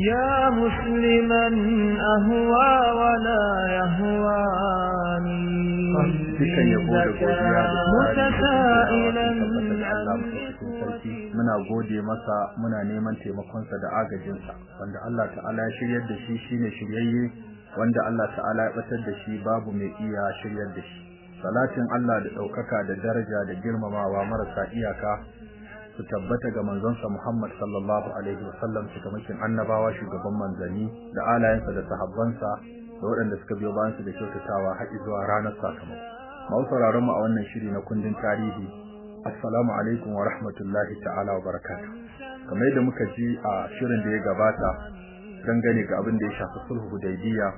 يا مسلما أهوى ولا يهواني dukan yabo da godiya da متسائلا عن sarki muna gode masa muna neman taimakonsa da agajinsa wanda Allah ta'ala ya shiryar da shi shine shiryayye wanda Allah ta'ala ya batar da shi babu mai iya shiryar da shi salatin Allah da ɗaukaka da daraja da girmamawa marasa iyaka su tabbata ga manzonsa Muhammad sallallahu alaihi wasallam cikamakin annabawa shugaban manzanni da alayensa da sahabbansa da waɗanda suka biyo bayan su da kyautatawa har zuwa ranar sakamako. Mau sauraron mu a wannan shiri na kundin tarihi. Assalamu alaikum wa rahmatullahi ta'ala wa barakatuh. Kamar yadda muka ji a shirin da ya gabata dangane ga abin da ya shafi sulhu Hudaybiya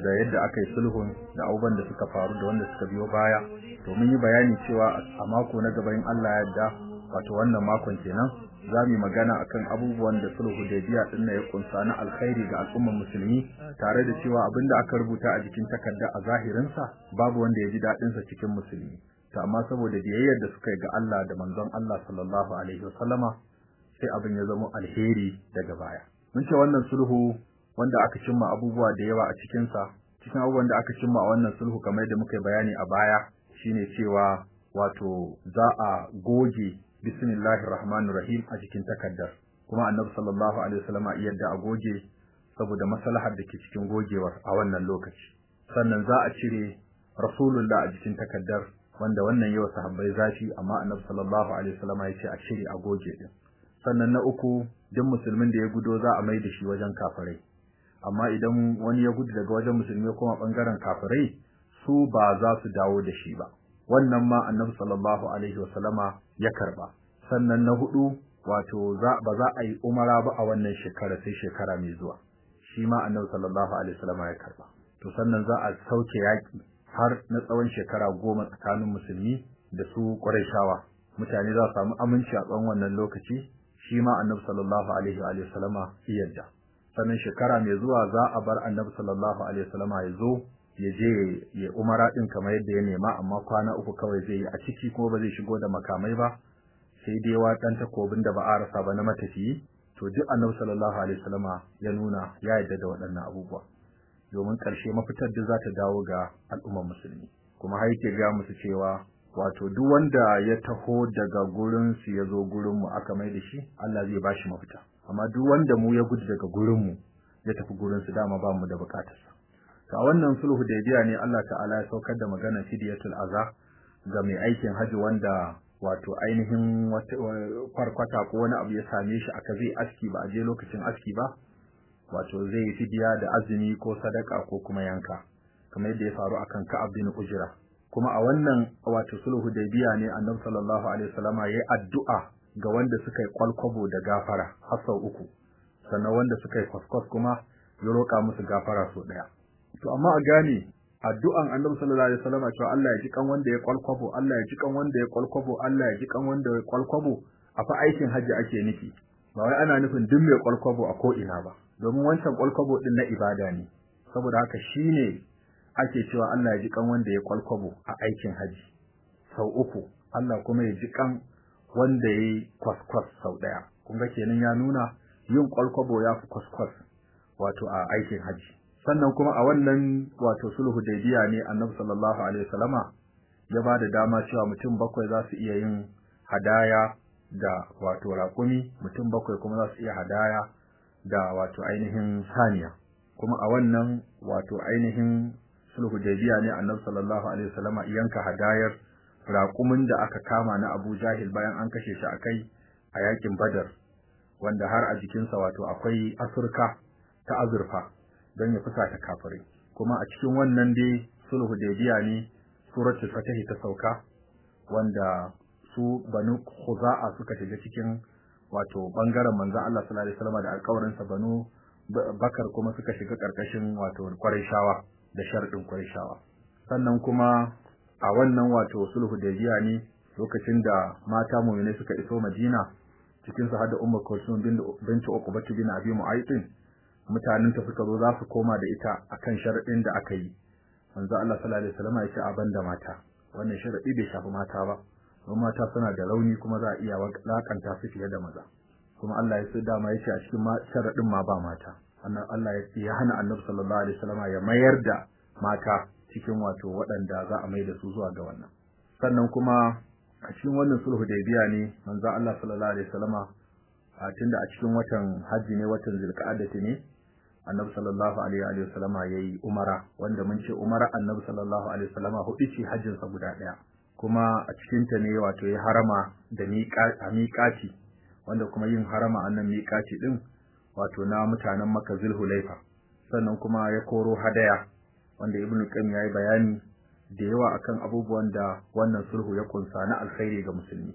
da yadda aka yi sulhun da abubuwan da suka faru da wanda suka biyo baya. To mun yi bayani cewa a mako na gaba in Allah ya yarda wato wannan makon kenan za mu magana akan abubuwan da sulhu Hudaybiya din ya kunsa na alkhairi ga al'ummar musulmi tare da cewa abin da aka rubuta a jikin takarda a zahirin sa babu wanda ya ji daɗin sa cikin musulmi. To amma saboda biyayyar da suka yi ga Allah da manzon Allah sallallahu alaihi wasallama sai abin ya zama alheri daga baya. Mun ce wannan sulhu wanda aka cimma abubuwa da yawa a cikin sa cikin abubuwan da aka cimma a wannan sulhu kamar yadda muka bayani a baya shine cewa wato za a goge bismillahir rahmanir rahim a cikin takaddar. Kuma annabi sallallahu alaihi wasallam yadda a goge saboda maslahar da ke cikin gogewar a wannan lokaci. Sannan za a cire rasulullah a cikin takaddar wanda wannan yawa sahabbai zafi amma annabi sallallahu alaihi wasallam ya ce a cire a goge din. Sannan na uku duk musulmin da ya gudo za a mai da shi wajen kafirai. Amma idan wani ya gudu daga wajen musulmi kuma ɓangaren kafirai su ba za su dawo da shi ba. Wannan ma annabi sallallahu alaihi wasallama ya karɓa. Sannan na huɗu wato ba za a yi umara ba a wannan shekara sai shekara mai zuwa. Shi ma annabi sallallahu alaihi wasallama ya karɓa. To sannan za a sauke yaki har na tsawon shekara goma tsakanin musulmi da su Qurayshawa. Mutane za su samu aminci a tsawon wannan lokaci shi ma annabi sallallahu alaihi wa sallama yadda sannan shekara mai zuwa za a bar annabi sallallahu alaihi wa sallama ya zo ya je ya umara din kamar yadda ya nema amma kwana uku kawai zai yi a ciki kuma ba zai shigo da makamai ba sai dai wa dan takobin da ba a rasa ba na matafiyi. To duk annabi sallallahu alaihi wasallama ya nuna ya yarda da waɗannan abubuwa. Domin ƙarshe mafitar da za ta dawo ga al'ummar musulmi. Kuma har yake ga musu cewa wato duk wanda ya taho daga gurin su ya zo gurin mu aka mai da shi Allah zai bashi mafita. Amma duk wanda mu ya gudu daga gurin mu ya tafi gurin su dama ba mu da bukatarsa to a wannan sulhu da biya ne Allah ta'ala ya saukar da maganar fidiyatul aza ga mai aikin haji wanda wato ainihin kwarkwata ko wani abu ya same shi aka zai aski ba a je lokacin aski ba wato zai yi fidiya da azumi ko sadaka ko kuma yanka kamar yadda ya faru akan Ka'ab bin Ujra. Kuma a wannan wato sulhu da biya ne Annabi sallallahu alaihi wasallama yayi addu'a ga wanda suka yi kwalkwabo da gafara har sau uku. Sannan wanda suka yi kwaskwas kuma ya roƙa musu gafara sau ɗaya. To amma a gane addu'an Annabi sallallahu alaihi wasallam cewa Allah ya ji kan wanda ya kwalkwabo Allah ya ji kan wanda ya kwalkwabo Allah ya ji kan wanda ya kwalkwabo a fa aikin haji ake nufi. Ba wai ana nufin duk mai kwalkwabo a ko ina ba. Domin wancan kwalkwabo din na ibada ne. Saboda haka shine ake cewa Allah ya ji kan wanda ya kwalkwabo a aikin haji sau uku. Allah kuma ya ji kan wanda ya yi kwaskwas sau ɗaya. Kun ga kenan ya nuna yin kwalkwabo ya fi kwaskwas wato a aikin haji sannan kuma a wannan wato sulhu daidiya ne annabi sallallahu alaihi wasallama ya ba da dama cewa mutum bakwai za su iya yin hadaya da wato raƙumi mutum bakwai kuma za su iya hadaya da wato ainihin saniya. Kuma a wannan wato ainihin sulhu daidiya ne annabi sallallahu alaihi wasallama yanka hadayar raƙumin da aka kama na Abu Jahil bayan an kashe shi a kai a yaƙin Badar wanda har a jikinsa wato akwai asurka ta azurfa. Don ya fusata kafirai. Kuma a cikin wannan dai sulhu hudaybiya ne suratul fatih ta sauka wanda su banu khuza'a suka shiga cikin wato ɓangaren manzon Allah sallallahu alaihi wasallam da alƙawarin sa banu bakar kuma suka shiga ƙarƙashin wato quraishawa da sharadin quraishawa sannan kuma a wannan wato sulhu hudaybiya ne lokacin da mata mu'mine suka iso Madina cikin su hada Ummu Kulsum bint Uqbah bin Abi Mu'ayth mutanen ta suka zo za su koma da ita akan sharadin da aka yi. Manzo Allah sallallahu alaihi wasallam ya ce a banda mata. Wannan sharadi bai shafi mata ba. Don mata suna da rauni kuma za a iya lakanta su fiye da maza. Kuma Allah ya so dama ya ce a cikin sharadin ma ba mata. Annan Allah ya hana Annabi sallallahu alaihi wasallama ya mayar da mata cikin wato waɗanda za a mai da su zuwa ga wannan. Sannan kuma a cikin wannan sulhu biya ne manzo Allah sallallahu alaihi wasallama a tunda a cikin watan hajji ne watan zulqa'adati ne annabi sallallahu alaihi wa sallama yayi umara wanda mun ce umara annabi sallallahu alaihi wa sallama huɗu ce hajjin sa guda ɗaya. Kuma a cikin ta ne wato ya harama da miƙati wanda kuma yin harama annan miƙati din wato na mutanen Makka Zulhulaifa. Sannan kuma ya koro hadaya wanda Ibn Qayyim yayi bayani da yawa akan abubuwan da wannan sulhu ya kunsa na alkhairi ga musulmi.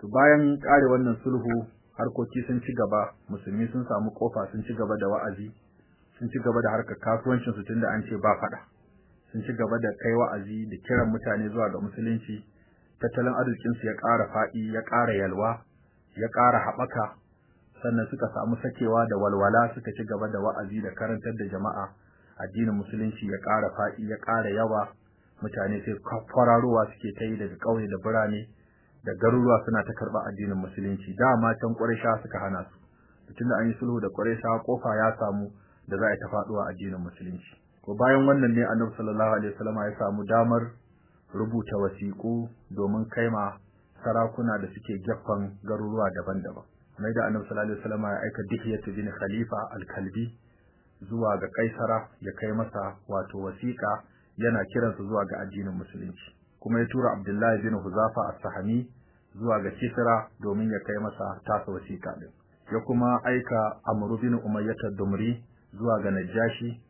To bayan kare wannan sulhu harkoki sun ci gaba musulmi sun samu ƙofa sun ci gaba da wa'azi. Sun ci gaba da harkar kasuwancin su tunda an ce ba fada sun ci gaba da kai wa'azi da kiran mutane zuwa ga musulunci. Tattalin arzikin su ya ƙara faɗi ya ƙara yalwa ya ƙara haɓaka. Sannan suka samu sakewa da walwala suka ci gaba da wa'azi da karantar da jama'a. Addinin musulunci ya ƙara faɗi ya ƙara yawa. Mutane sai kwararowa suke ta yi daga ƙauye da birane da garuruwa suna ta karɓa addinin musulunci. Dama can ƙuraysha suka hana su. Tunda an yi sulhu da ƙuraysha ƙofa ya samu. Da za a ta faɗuwa addinin musulunci. Ko bayan wannan ne annabi sallallahu alaihi wasallam ya samu damar rubuta wasiƙu domin kaima sarakuna da suke gaffan garuruwa daban-daban. Mai da annabi sallallahu alaihi wasallam ya aika dihiyatu bin khalifa al-kalbi zuwa ga kaisara ya kai masa wato wasiƙa yana kiransa zuwa ga addinin musulunci. Kuma ya tura abdullahi bin huzafa as-sahami zuwa ga kisra domin ya kai masa tasa wasiƙa din ya kuma aika amru bin umayyah ad-dumri zuwa ga Najashi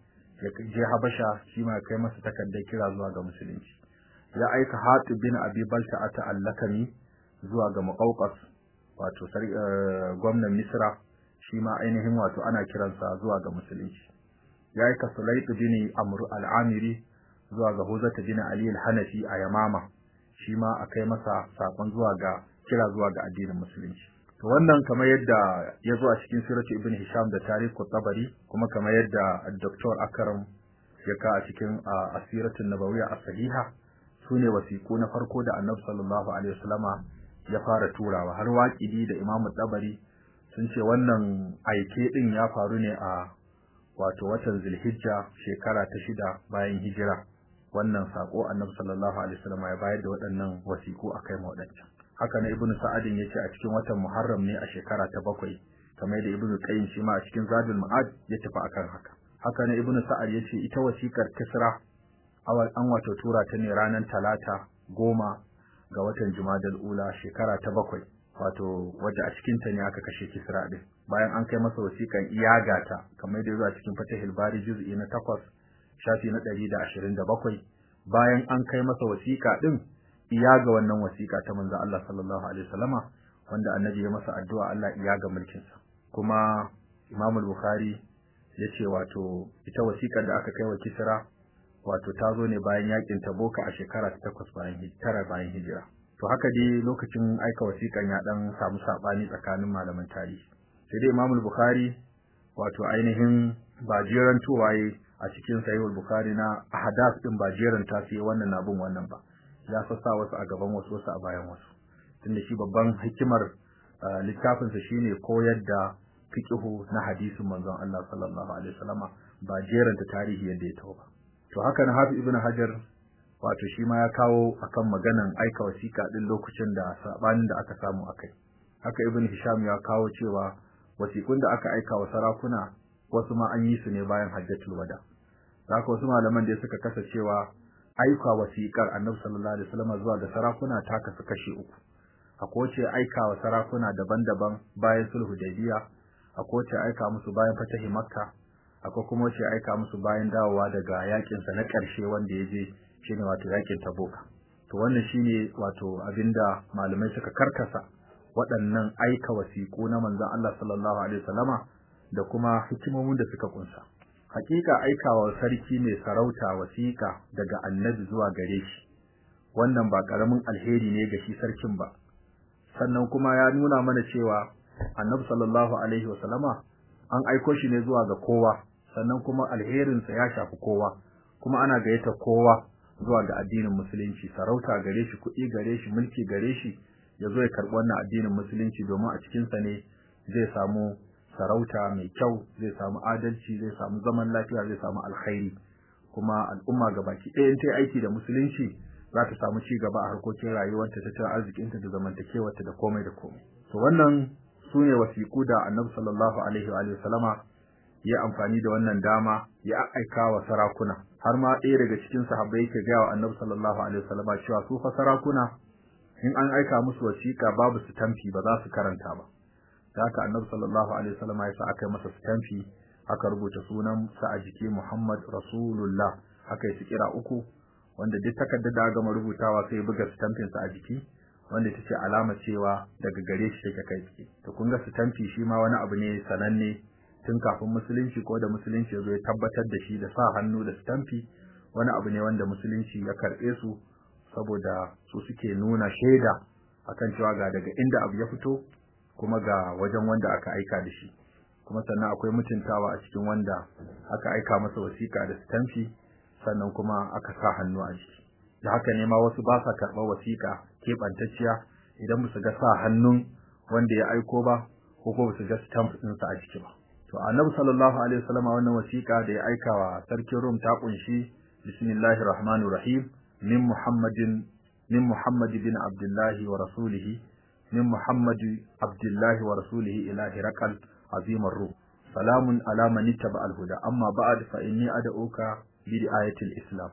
ya je Habasha shi ma kai masa takardar kira zuwa ga musulunci. Ya aika Hatib bin Abi Balta ata allakami zuwa ga Muqawqas wato gwamnan Misra shi ma ainihin wato ana kiransa zuwa ga musulunci. Ya aika Sulayt bin Amr al-Amiri zuwa ga Huzata bin Ali al-Hanafi a Yamama shi ma akai masa saƙon zuwa ga kira zuwa ga addinin musulunci. To wannan kamar yadda ya zo a cikin siratu ibn hisham da tarihu tabari kuma kamar yadda dr. Akram ya ka a cikin asiratun nabawiyya as-sahiha su ne wasiku na farko da annabi sallallahu alaihi wasallama ya fara turawa. Har waqidi da imam tabari sun ce wannan aike din ya faru ne a wato watan zulhijja shekara ta shida bayan hijira. Wannan sako annabi sallallahu alaihi wasallama ya bayar da waɗannan wasiku akai ma waɗancan. Haka na ibnu sa'adin ya ce a cikin watan muharram ne a shekara ta bakwai kamar da ibnu qayyim shi ma a cikin zadul ma'ad ya tafi akan haka. Haka na ibnu sa'ad ya ce ita wasiƙar kisra awal an wato tura ta ne ranar talata goma ga watan jumadal ula shekara ta bakwai wato wadda a cikin ta ne aka kashe kisra din bayan an kai masa wasiƙan iyagata kamar da a cikin fatahil bari juz'i na takwas shafi na ɗari da ashirin da bakwai. Bayan an kai masa wasiƙa din iya ga wannan wasiƙa ta manzo Allah sallallahu alaihi wasallama wanda annabi ya masa addu'a Allah iya ga mulkin sa kuma Imam al-Bukhari ya ce wato ita wasiƙar da aka kai wa Kisra wato ta zo ne bayan yaƙin Taboka a shekara ta 8 bayan hijira bayan hijira. To haka dai lokacin aika wasiƙan ya dan samu saɓani tsakanin malaman tarihi. Sai dai Imam al-Bukhari wato ainihin ba jeran tuwaye a cikin Sahih al-Bukhari na ahadath din ba jeran ta sai wannan na bin wannan ba. Ya sassa wasu a gaban wasu wasu a bayan wasu. Tunda shi babban hikimar littafinsa shine koyar da fiqhu na hadisin manzon Allah sallallahu alaihi wasallama ba jeranta tarihi yadda ya tawo ba. To haka na Hafiz ibn Hajar wato shi ma ya kawo akan maganan aika wasiƙa din lokacin da sabanin da aka samu akai haka ibn Hisham ya kawo cewa wasiƙun da aka aika wa sarakuna wasu ma an yi su ne bayan hajjatul wada. Haka wasu malaman da suka kasa cewa aika wasiƙar Annabi sallallahu alaihi wasallam zuwa ga sarakuna ta kasu kashi uku. Akwai ce aika wa sarakuna daban-daban bayan sulhu biya, akwai ce aika musu bayan fatahi makka akwai kuma ce aika musu bayan dawowa daga yaƙin sa na ƙarshe wanda ya je shine wato yaƙin taboka to wannan shine wato abin da malamai suka karkasa waɗannan aika wasiƙu na manzon Allah sallallahu alaihi wasallama da kuma hikimomin da suka kunsa hakika aikawa sarki mai sarauta wasiƙa daga annabi zuwa gare shi. Wannan ba ƙaramin alheri ne ga shi sarkin ba. Sannan kuma ya nuna mana cewa annabi sallallahu alaihi wasallama an aiko shi ne zuwa ga kowa. Sannan kuma alherinsa ya shafi kowa. Kuma ana gayyata kowa zuwa ga addinin musulunci. Sarauta gare shi kuɗi gare shi mulki gare shi ya zo ya karɓi wannan addinin musulunci domin a cikinsa ne zai samu sarauta mai kyau zai samu adalci zai samu zaman lafiya zai samu alkhairi. Kuma al'umma gabaki ɗaya ta aiki da musulunci za ta samu ci gaba a harkokin rayuwarta tattalin arzikinta da zamantakewarta da komai da komai. To wannan su ne wasiƙu da annabi sallallahu alaihi wa sallama ya amfani da wannan dama ya aika wa sarakuna. Har ma ɗaya daga cikin sahabbai yake gaya wa annabi sallallahu alaihi wa sallama cewa su fa sarakuna in an aika musu wasiƙa babu su tamfi ba za su karanta ba. Da haka annabi sallallahu alaihi wa sallama ya sa aka masa stamfi aka rubuta sunan sa a jiki Muhammad Rasulullah. Aka yi kira uku wanda duk takardar da gama rubutawa sai buga stampin sa a jiki wanda tace alama cewa daga gare shi take kai tsaye. To kun ga stampi shi ma wani abu ne sananne tun kafin musulunci ko da musulunci ya zo ya tabbatar da shi da sa hannu da stampi wani abu ne wanda musulunci ya karɓe su saboda su suke nuna shaida akan cewa ga daga inda abu ya fito kuma ga wajen wanda aka aika da shi. Kuma sannan akwai mutuntawa a cikin wanda aka aika masa wasiƙa da stamfi sannan kuma aka sa hannu a jiki da haka ne ma wasu ba sa karɓar wasiƙa keɓantacciya idan ba su ga sa hannun wanda ya aiko ba ko kuma su ga stamp ɗinsa a jiki ba. To annabi sallallahu alaihi wasallam wannan wasiƙa da ya aika wa sarkin Rum ta ƙunshi bismillahir rahmanir rahim min muhammadin min muhammad bin abdullahi wa rasulihi min muhammad abdullahi wa rasulihi ila hiraqal azimar ruh salamun ala man ittaba al-huda amma ba'd fa inni ad'uka bi ayatil islam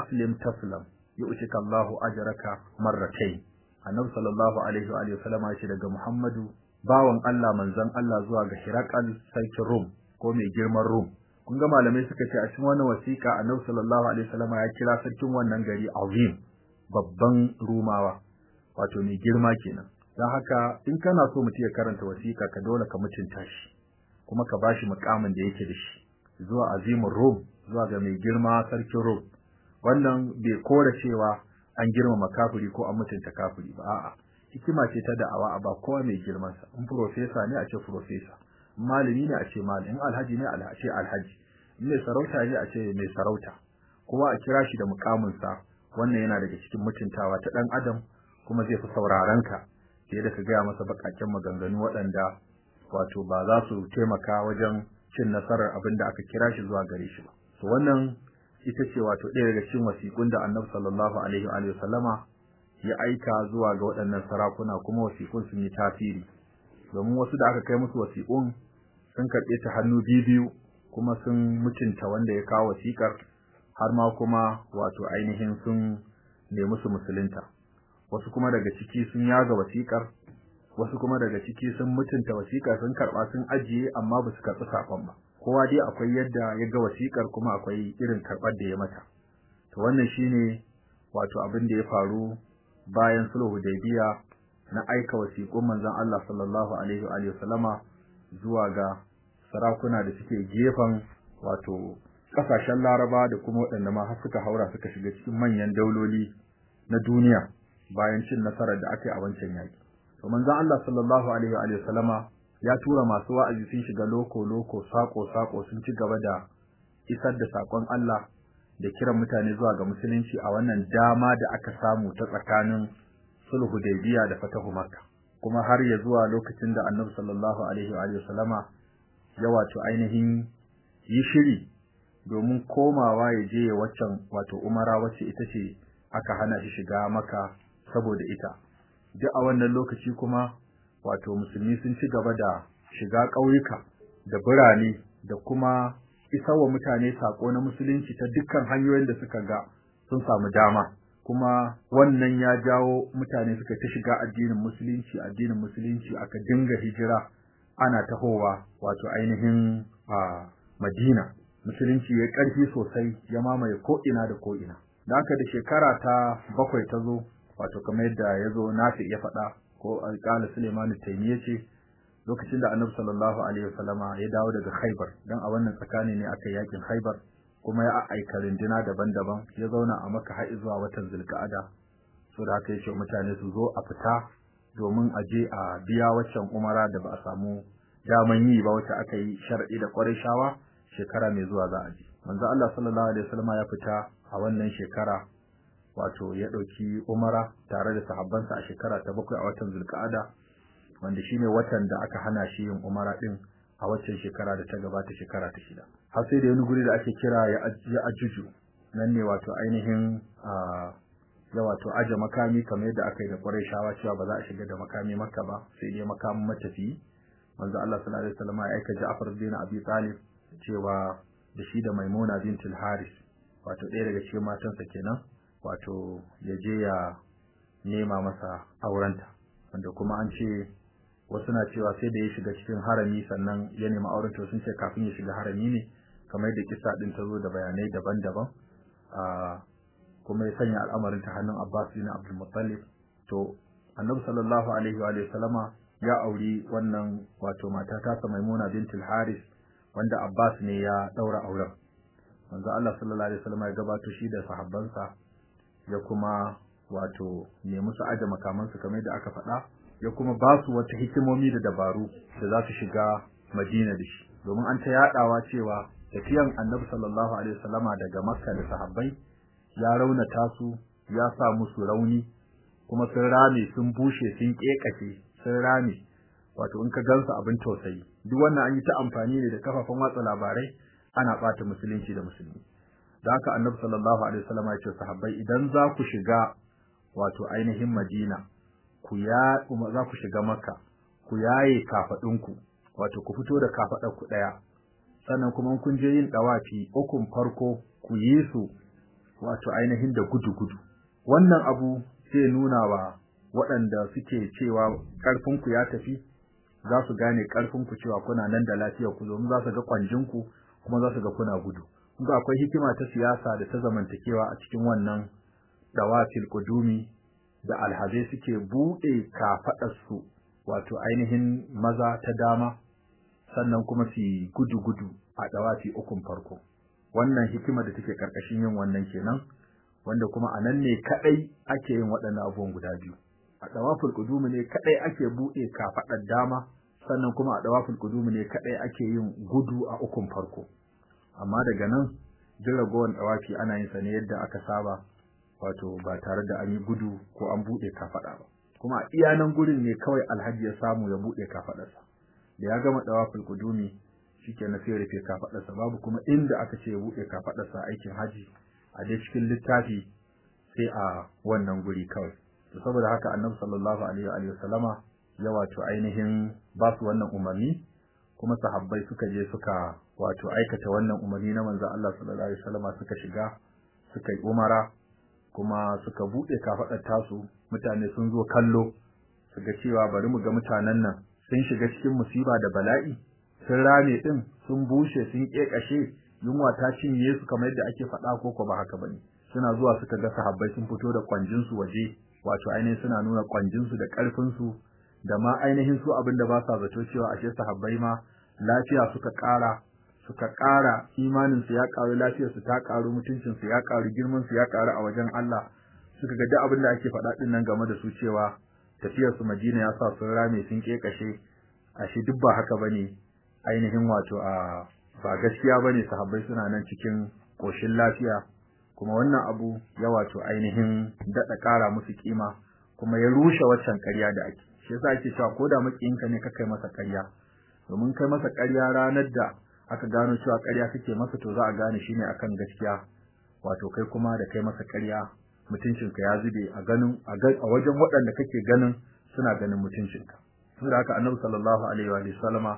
aslim taslam yu'tika Allahu ajraka marratayn annabi sallallahu alaihi wa alihi wasallama shi daga Muhammadu bawan Allah manzon Allah zuwa ga Hiraqal sarkin Rum ko mai girman Rum kun ga malamai suka ce a cikin wannan wasiƙa annabi sallallahu alaihi wasallama ya kira sarkin wannan gari azim babban rumawa wato mai girma kenan don haka in kana so mutum ya karanta wasiƙa ka dole ka mutunta shi kuma ka bashi mukamin da yake da shi zuwa azimin Rum zuwa ga mai girma sarkin Rum wannan bai kora cewa an girmama kafiri ko an mutunta kafiri ba a'a. Hikima ce ta da'awa a ba kowa mai girman sa in professor ne a ce professor. Malami ne a ce malami. In alhaji ne a ce alhaji. In mai sarauta ne a ce mai sarauta. Kowa a kira shi da mukamin sa wannan yana daga cikin mutuntawa ta dan adam kuma zai fi sauraron ka. Fiye da ka gaya masa bakakken maganganu waɗanda wato ba za su taimaka wajen cin nasarar abin da aka kira shi zuwa gare shi ba. To wannan ita ce wato ɗaya daga cikin wasiƙun da Annabi sallallahu alaihi wa sallama ya aika zuwa ga waɗannan sarakuna kuma wasiƙun sun yi tasiri. Domin wasu da aka kai musu wasiƙun sun karɓe ta hannu biyu kuma sun mutunta wanda ya kawo wasiƙar har ma kuma wato ainihin sun nemi su musulunta. Wasu kuma daga ciki sun yaga wasiƙar wasu kuma daga ciki sun mutunta wasiƙar sun karɓa sun ajiye amma ba su karɓi saƙon ba. Kowa dai akwai yadda ya ga wasiƙar kuma akwai irin karɓar da ya mata. To wannan shine wato abin da ya faru bayan sulhu hudaybiya na aika wasiƙun manzon Allah sallallahu alaihi wa sallama zuwa ga sarakuna da suke gefen wato ƙasashen Laraba da kuma waɗanda ma har suka haura suka shiga cikin manyan dauloli na duniya. Bayan cin nasarar da aka yi a wancan yaki to manzon Allah sallallahu alaihi wa sallama ya tura masu wa'azi sun shiga loko loko sako sako sun ci gaba da isar da saƙon Allah da kiran mutane zuwa ga musulunci a wannan dama da aka samu ta tsakanin sulhu hudaybiya da fatahu makka. Kuma har ya zuwa lokacin da annabi sallallahu alaihi wa sallama ya wato ainihin yi shiri domin komawa ya je waccan wato umara wacce ita ce aka hana shi shiga maka saboda ita. Duk a wannan lokaci kuma wato musulmi sun ci gaba da shiga ƙauyuka da birane da kuma isarwa mutane sako na musulunci ta dukkan hanyoyin da suka ga sun samu dama. Kuma wannan ya jawo mutane suka ta shiga addinin musulunci addinin musulunci aka dinga hijira ana tahowa wato ainihin a Madina. Musulunci ya ƙarfi sosai ya mamaye ko ina da ko ina da haka da shekara ta bakwai ta zo wato kamar yadda ya zo nafi ya faɗa ko alƙala Suleiman Taimi ya ce lokacin da Annabi sallallahu alaihi wasallama ya dawo daga Khaibar dan a wannan tsakani ne aka yaƙin Khaibar kuma ya aika rinduna daban-daban ya zauna a Makka har zuwa watan Zulqa'ada. So da haka ya ce mutane su zo a fita domin a je a biya waccan umara da ba a samu daman yi ba wacce aka yi shar'i da shawa shekara mai zuwa za a je. Manzo Allah sallallahu alaihi wasallama ya fita a wannan shekara wato ya ɗauki umara tare da sahabbansa a shekara ta bakwai a watan zulka'ada wanda shine watan da aka hana shi yin umara din a waccan shekara da ta gabata shekara ta shida. Har sai da wani guri da ake kira ya ajuju nan ne wato ainihin ya wato aje makami kamar yadda aka yi da shawa cewa ba za a shiga da makami Makka ba sai dai makamin matafi. Manzo Allah sallallahu alaihi wasallam ya aika Ja'far bin Abi Talib cewa da shi da Maimuna bintul Haris wato ɗaya daga cikin matansa kenan. Wato ya je ya nema masa aurenta. Wanda kuma an ce wasu na cewa sai da ya shiga cikin harami sannan ya nemi auren to sun ce kafin ya shiga harami ne kamar da kisa din ta zo da bayanai daban-daban. Kuma ya sanya al'amarin ta hannun Abbas bin Abdul Muttalib. To Annabi sallallahu alaihi wa sallama ya auri wannan wato mata ta sa Maimuna bintul Haris wanda Abbas ne ya daura auren. Manzo Allah sallallahu alaihi wasallam ya gabato shi da sahabbansa. Ya kuma wato ne musu aje makamansu kamar da aka faɗa ya kuma ba su wata hikimomi da dabaru da za su shiga Madina da shi. Domin an ta yadawa cewa tafiyan Annabi sallallahu alaihi wasallama daga Makka da sahabbai ya raunata su ya sa musu rauni kuma sun rame sun bushe sun kekace sun rame. Wato in ka gansu abin tausayi. Duk wannan an yi ta amfani ne da kafafen watsa labarai ana bata musulunci da musulmi. Da haka Annabi sallallahu alaihi wasallama ya ce sahabbai idan za ku shiga wato ainihin Madina ku ya kuma za ku shiga Makka ku yaye kafadunku wato ku fito da kafadar ku ɗaya sannan kuma kun je yin dawafi ukun farko ku yi su wato ainihin da gudu-gudu. Wannan abu sai nuna wa waɗanda suke cewa ƙarfinku ya tafi za su gane ƙarfinku cewa kuna nan da lafiyar ku domin za su ga kwanjinku kuma za su ga kuna gudu. Kuma akwai hikima ta siyasa da ta zamantakewa a cikin wannan dawafil qudumi da alhazai suke buɗe kafaɗarsu wato ainihin maza ta dama sannan kuma su gudu-gudu a ɗawafi ukun farko. Wannan hikima da take ƙarƙashin yin wannan kenan wanda kuma a nan ne kaɗai ake yin waɗannan abubuwan guda biyu. A ɗawafin ƙudumi ne kaɗai ake buɗe kafaɗar dama sannan kuma a ɗawafin ƙudumi ne kaɗai ake yin gudu a ukun farko. Amma daga nan jin ragowar ɗawafi ana yin sa ne yadda aka saba wato ba tare da an yi gudu ko an buɗe kafaɗa ba. Kuma a iya nan gurin ne kawai alhaji ya samu ya buɗe kafaɗarsa. Da ya gama ɗawafin ƙudumi shikenan sai rufe kafaɗarsa. Babu kuma inda aka ce ya buɗe kafaɗarsa aikin haji a dai cikin littafi sai a wannan guri kawai. Saboda haka annabi sallallahu alaihi wa sallama ya wato ainihin ba su wannan umarni kuma sahabbai suka je suka wato aikata wannan umarni na manzon Allah sallallahu alaihi wasallama suka shiga suka yi umara kuma suka buɗe kafaɗar tasu mutane sun zo kallo su ga cewa bari mu ga mutanen nan sun shiga cikin musiba da bala'i sun rame din sun bushe sun kekashe yunwa ta cinye su kamar yadda ake faɗa ko ba haka ba ne suna zuwa suka ga sahabbai sun fito da kwanjin su waje wato ainihin suna nuna kwanjin su da ƙarfin su da ma ainihin su abin da ba sa zato cewa ashe sahabbai ma lafiya suka ƙara suka ƙara imanin su ya ƙaru lafiyar su ta ƙaru mutuncin su ya ƙaru girman su ya ƙaru a wajen Allah. Suka ga duk abin da ake faɗa ɗin nan game da su cewa tafiyar su Madina ya sa sun rame sun kekashe ashe duk ba haka ba ne ainihin wato a ba gaskiya ba ne sahabbai suna nan cikin koshin lafiya. Kuma wannan abu ya wato ainihin daɗa ƙara musu kima kuma ya rushe waccan ƙarya da ake. Shi yasa ake cewa ko da makiyinka ne ka kai masa ƙarya. Domin kai masa ƙarya ranar da aka gano cewa ƙarya kake masa to za a gane shine akan gaskiya. Wato kai kuma da kai masa ƙarya mutuncinka ya zube a ganin a wajen waɗanda kake ganin suna ganin mutuncinka. Saboda haka annabi sallallahu alaihi wa sallama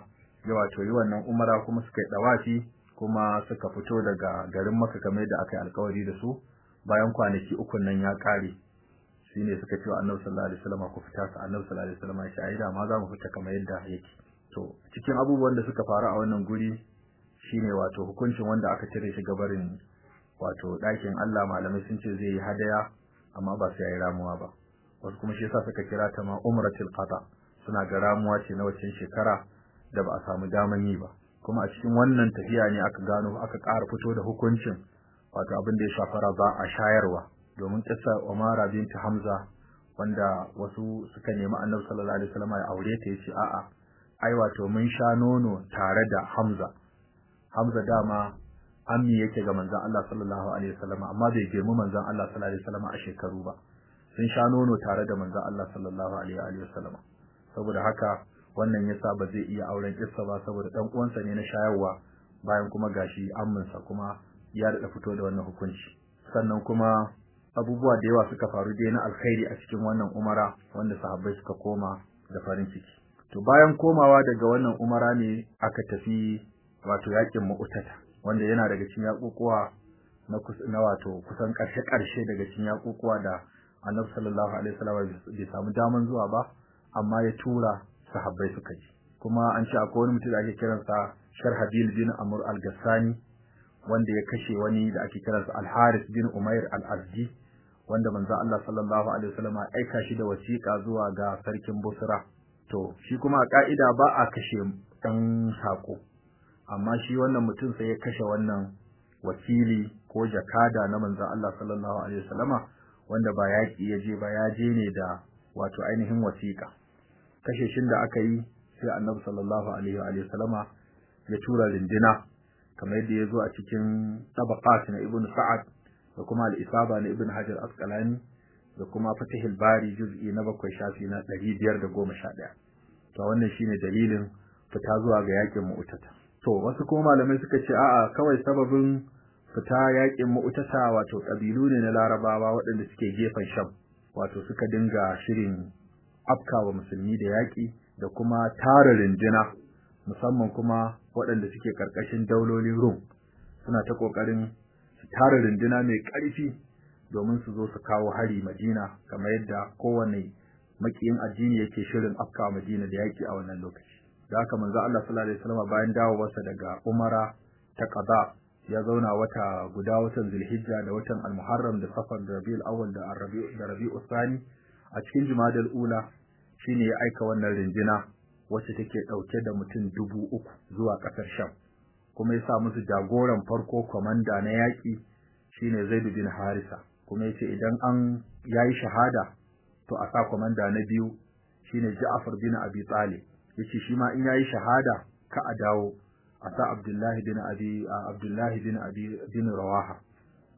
ya wato yi wannan umara kuma suka yi dawafi kuma suka fito daga garin Makka kamar da aka yi alkawari da su. Bayan kwanaki uku nan ya kare shine suka ce annabi sallallahu alaihi wasallam ku fita sa annabi sallallahu alaihi wasallam ya ce ai da ma za mu fita kamar yadda yake. To cikin abubuwan da suka faru a wannan guri shine wato hukuncin wanda aka cire shi gabarin wato ɗakin Allah malamai sun ce zai yi hadaya amma ba sai yayi ramuwa ba. Wasu kuma shi yasa suka kira ta ma umratul qada suna ga ramuwa ce na wacce shekara da ba a samu daman yi ba. Kuma a cikin wannan tafiya ne aka gano aka ƙara fito da hukuncin wato abin da ya shafara ba a shayarwa. Domin kissa Umara binti Hamza wanda wasu suka nemi Annabi sallallahu alaihi wasallam ya aure ta ya ce a'a ai wato mun sha nono tare da Hamza. Hamza dama ammi yake ga manzon Allah sallallahu alaihi wasallam amma bai girmi manzon Allah sallallahu alaihi wasallam a shekaru ba. Sun sha nono tare da manzon Allah sallallahu alaihi wasallam. Saboda haka wannan yasa ba zai iya auren kissa ba saboda dan uwansa ne na shayarwa bayan kuma gashi amminsa kuma ya da fito da wannan hukunci. Sannan kuma abubuwa da yawa suka faru dai na alkhairi a cikin wannan umara wanda sahabbai suka koma da farin ciki. To bayan komawa daga wannan umara ne aka tafi wato yaƙin mu'tata wanda yana daga cikin yakukuwa na na wato kusan ƙarshe ƙarshe daga cikin yakukuwa da Annabi sallallahu alaihi wasallam bai samu daman zuwa ba amma ya tura sahabbai suka ji. Kuma an ce akwai wani mutum da ake kiransa Sharhabil bin Amr al-Gassani wanda ya kashe wani da ake kiransa Al-Haris bin Umair al-Azdi wanda manzo Allah sallallahu alaihi wasallam ya aika shi da wasiƙa zuwa ga sarkin Busra. To shi kuma a ka'ida ba a kashe dan sako amma shi wannan mutum sai ya kashe wannan wakili ko jakada na manzo Allah sallallahu alaihi wasallama wanda ba yaki ya je ba ya je ne da wato ainihin wasiƙa kashe shin da aka yi sai Annabi sallallahu alaihi wa sallama ya tura rindina kamar yadda ya zo a cikin tabaqat na Ibn Sa'ad da kuma al-Isaba na Ibn Hajar Asqalani da kuma Fatihul Bari juz'i na bakwai shafi na ɗari biyar da goma sha ɗaya. To wannan shine dalilin fita zuwa ga yaƙin Mu'tata. To wasu kuma malamai suka ce a'a kawai sababin fita yaƙin Mu'tata wato kabilu ne na Larabawa waɗanda suke gefen Sham wato suka dinga shirin afkawa musulmi da yaƙi da kuma tara rindina musamman kuma waɗanda suke ƙarƙashin daulolin Rum. Suna ta ƙoƙarin su tara rindina mai ƙarfi domin su zo su kawo hari Madina kamar yadda kowane makiyin addini yake shirin afka Madina da yaƙi a wannan lokaci. Da haka manzo Allah sallallahu alaihi wasallam bayan dawowarsa daga Umara ta Qada ya zauna wata guda watan Zulhijja da watan Al-Muharram da Safar da Rabiul Awwal da Rabi'u da Rabi'u Thani a cikin Jumadal Ula shine ya aika wannan rinjina wacce take ɗauke da mutum dubu uku zuwa ƙasar Sham. Kuma ya sa musu jagoran farko komanda na yaki shine Zaid bin Harisa. Kuma ya ce idan an yayi shahada to a sa komanda na biyu shine Ja'far bin Abi Talib. Ya ce shi ma in yayi shahada ka a dawo. A sa Abdullahi bin Abi Abdullahi bin Abi bin Rawaha.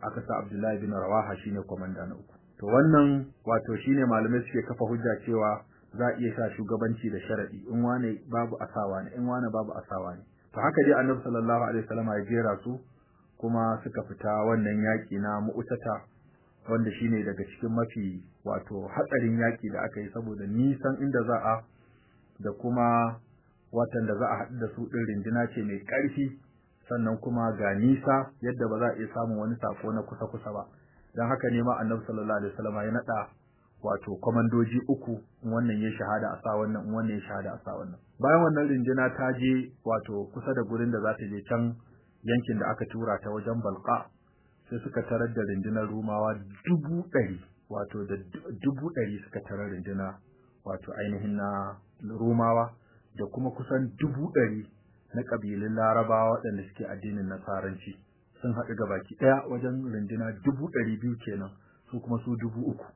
Aka sa Abdullahi bin Rawaha shine komanda na uku. To wannan wato shine malamai suke kafa hujja cewa za a iya sa shugabanci da sharadi. In wane babu asawa ne in wane babu asawa ne to haka dai Annabi sallallahu alaihi wasallam ya jera su kuma suka fita wannan yaki na mu'tata wanda shine daga cikin mafi wato hatsarin yaki da aka yi saboda nisan inda za a da kuma watan da za a haɗu da su ɗin rindina ce mai ƙarfi sannan kuma ga nisa yadda ba za a iya samun wani sako na kusa-kusa ba. Don haka ne ma annabi sallallahu alaihi wasallam ya naɗa wato kwamandoji uku wannan ya shahada a sa wannan wannan ya shahada a sa wannan. Bayan wannan rindina ta je wato kusa da gurin da za ta je can yankin da aka tura ta wajen balqa sai suka tarar da rindinar rumawa dubu ɗari wato da dubu ɗari suka tarar rindina wato ainihin na rumawa da kuma kusan dubu ɗari na ƙabilun larabawa waɗanda suke addinin nasaranci. Sun haɗu ga baki ɗaya wajen runduna dubu ɗari biyu kenan su kuma su dubu uku.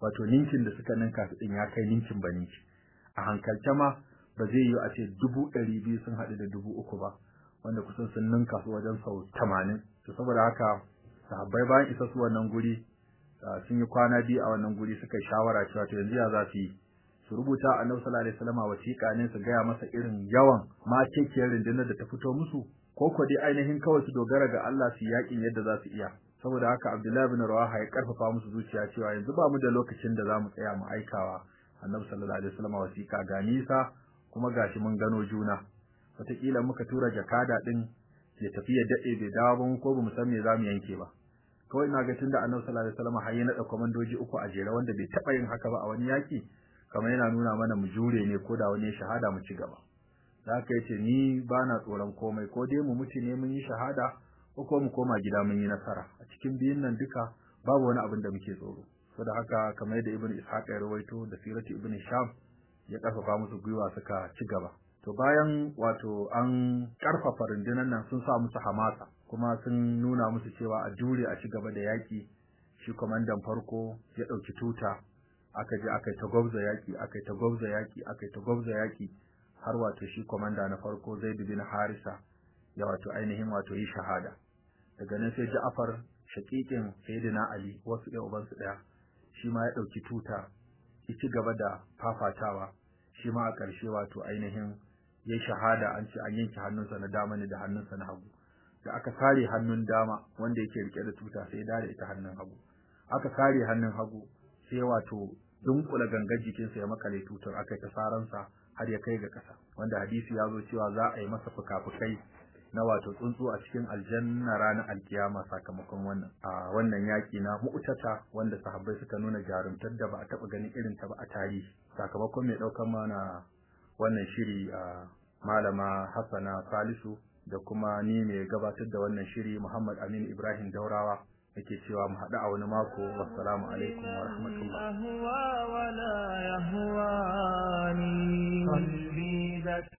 Wato ninkin da suka ninka su ɗin ya kai ninkin ba ninki. A hankalce ma ba zai yiwu a ce dubu ɗari biyu sun haɗu da dubu uku ba wanda kusan sun ninka su wajen sau tamanin. To saboda haka sahabbai bayan isa su wannan guri sun yi kwana biyu a wannan guri suka yi shawara cewa to yanzu ya za su yi? Su rubuta annabi sallallahu alaihi wasallam wasiƙa ne su gaya masa irin yawan makekiyar rundunar da ta fito musu ko ko dai ainihin kawai su dogara ga Allah su yaƙin yadda za su iya. Saboda haka Abdullahi bin Rawaha ya ƙarfafa musu zuciya cewa yanzu ba mu da lokacin da za mu tsaya mu aikawa annabi sallallahu alaihi wasallam wasiƙa ga nisa kuma gashi mun gano juna. Wataƙila muka tura jakada din ya tafi ya daɗe bai dawo ba ko ba mu san me za mu yanke ba. Kawai ina ga tunda annabi sallallahu alaihi wasallam har ya naɗa komandoji uku a jere wanda bai taɓa yin haka ba a wani yaki kamar yana nuna mana mu jure ne ko da wani shahada mu ci gaba. Da haka ya ce ni ba na tsoron komai ko dai mu mutu ne mun yi shahada ko ko mu koma gida mun yi nasara. A cikin biyun nan duka babu wani abin da muke tsoro. Saboda haka kamar yadda ibnu ishaq ya rawaito da siratu ibnu sham ya ƙarfafa musu gwiwa suka ci gaba. To bayan wato an ƙarfafa rundunar nan sun sa musu hamasa kuma sun nuna musu cewa a jure a ci gaba da yaki shi kwamandan farko ya ɗauki tuta aka je aka ta gwabza yaki aka ta gwabza yaki aka ta gwabza yaki har wato shi komanda na farko Zaid bin Harisa ya wato ainihin wato yi shahada. Daga nan sai Ja'far shaqiqin Sayyidina Ali wasu ɗaya uban su ɗaya shi ma ya ɗauki tuta ya ci gaba da fafatawa. Shi ma a ƙarshe wato ainihin ya shahada an ce an yanke hannunsa na dama ne da hannunsa na hagu. Da aka sare hannun dama wanda yake riƙe da tuta sai da ita hannun hagu. Aka sare hannun hagu sai wato dunkula gangar jikinsa ya makale tutar aka ta saransa har ya kai ga ƙasa. Wanda hadisi ya zo cewa za a yi masa fuka-fukai na wato tsuntsu a cikin aljanna ranar alkiyama sakamakon wannan. A wannan yaki na mu'tata wanda sahabbai suka nuna jarumtar da ba a taba ganin irin ta ba a tarihi. Sakamakon mai ɗaukar mana wannan shiri a malama Hassana Salisu da kuma ni mai gabatar da wannan shiri Muhammad Amin Ibrahim Daurawa yake cewa mu haɗu a wani mako. Wassalamu alaikum wa rahmatullah.